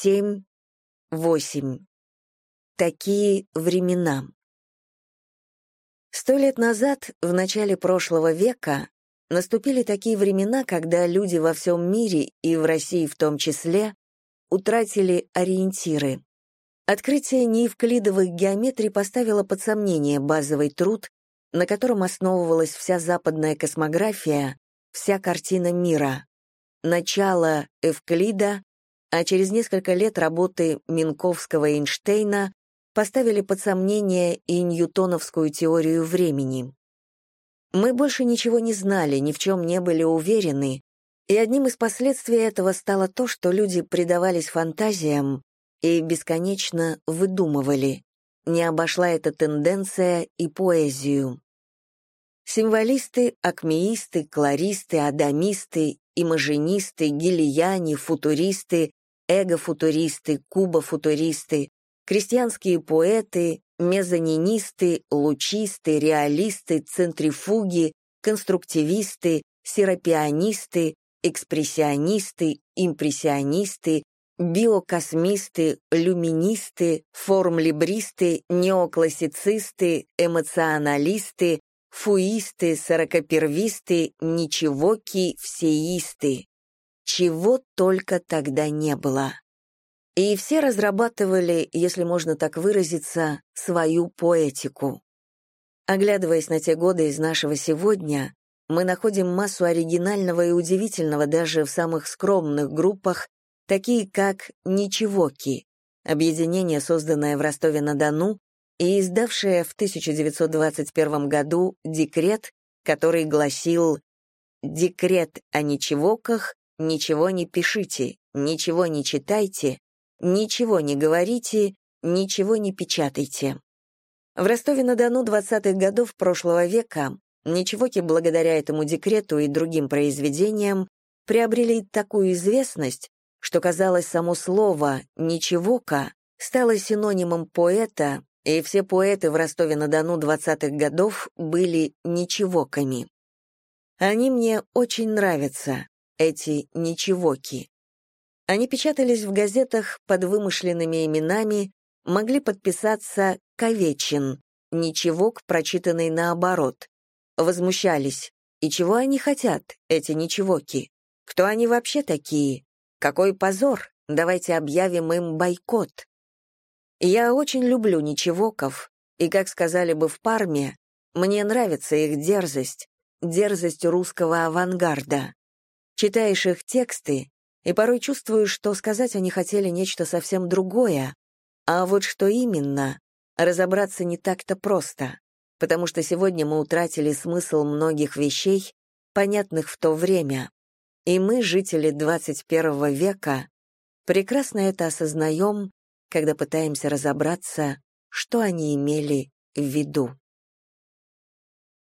семь, восемь. Такие времена. Сто лет назад, в начале прошлого века, наступили такие времена, когда люди во всем мире, и в России в том числе, утратили ориентиры. Открытие неевклидовых геометрий поставило под сомнение базовый труд, на котором основывалась вся западная космография, вся картина мира. Начало Эвклида, а через несколько лет работы Минковского и Эйнштейна поставили под сомнение и ньютоновскую теорию времени. Мы больше ничего не знали, ни в чем не были уверены, и одним из последствий этого стало то, что люди предавались фантазиям и бесконечно выдумывали. Не обошла эта тенденция и поэзию. Символисты, акмеисты, кларисты, адамисты, имажинисты, гелияне, футуристы, эгофутуристы, кубофутуристы, крестьянские поэты, мезонинисты, лучисты, реалисты, центрифуги, конструктивисты, серапионисты, экспрессионисты, импрессионисты, биокосмисты, люминисты, формлибристы, неоклассицисты, эмоционалисты, фуисты, сорокопервисты, ничегоки, всеисты. Чего только тогда не было. И все разрабатывали, если можно так выразиться, свою поэтику. Оглядываясь на те годы из нашего сегодня, мы находим массу оригинального и удивительного даже в самых скромных группах, такие как «Ничегоки», объединение, созданное в Ростове-на-Дону и издавшее в 1921 году декрет, который гласил «Декрет о ничегоках, ничего не пишите, ничего не читайте, ничего не говорите, ничего не печатайте». В Ростове-на-Дону 20-х годов прошлого века Ничегоки благодаря этому декрету и другим произведениям приобрели такую известность, что, казалось, само слово «ничегока» стало синонимом поэта, и все поэты в Ростове-на-Дону 20-х годов были ничегоками. Они мне очень нравятся, эти ничегоки. Они печатались в газетах под вымышленными именами, могли подписаться «Ковечин», ничегок, прочитанный наоборот, возмущались. И чего они хотят, эти ничегоки? Кто они вообще такие? Какой позор! Давайте объявим им бойкот. Я очень люблю ничегоков, и, как сказали бы в Парме, мне нравится их дерзость, дерзость русского авангарда. Читаешь их тексты, и порой чувствуешь, что сказать они хотели нечто совсем другое, а вот что именно, разобраться не так-то просто потому что сегодня мы утратили смысл многих вещей, понятных в то время, и мы, жители 21 века, прекрасно это осознаем, когда пытаемся разобраться, что они имели в виду.